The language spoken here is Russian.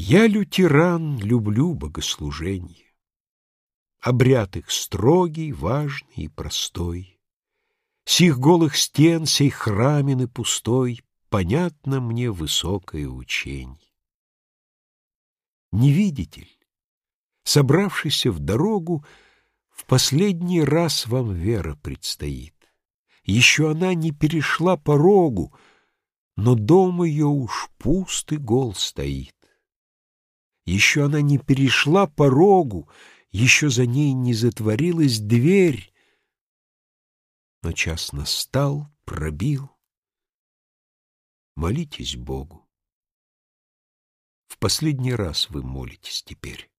Я, лютеран, люблю богослуженье. Обряд их строгий, важный и простой. Сих голых стен, сей храмины пустой, Понятно мне высокое ученье. Не видите ли, собравшийся в дорогу, В последний раз вам вера предстоит. Еще она не перешла порогу, Но дом ее уж пуст и гол стоит. Еще она не перешла порогу, Еще за ней не затворилась дверь, Но час настал, пробил. Молитесь Богу. В последний раз вы молитесь теперь.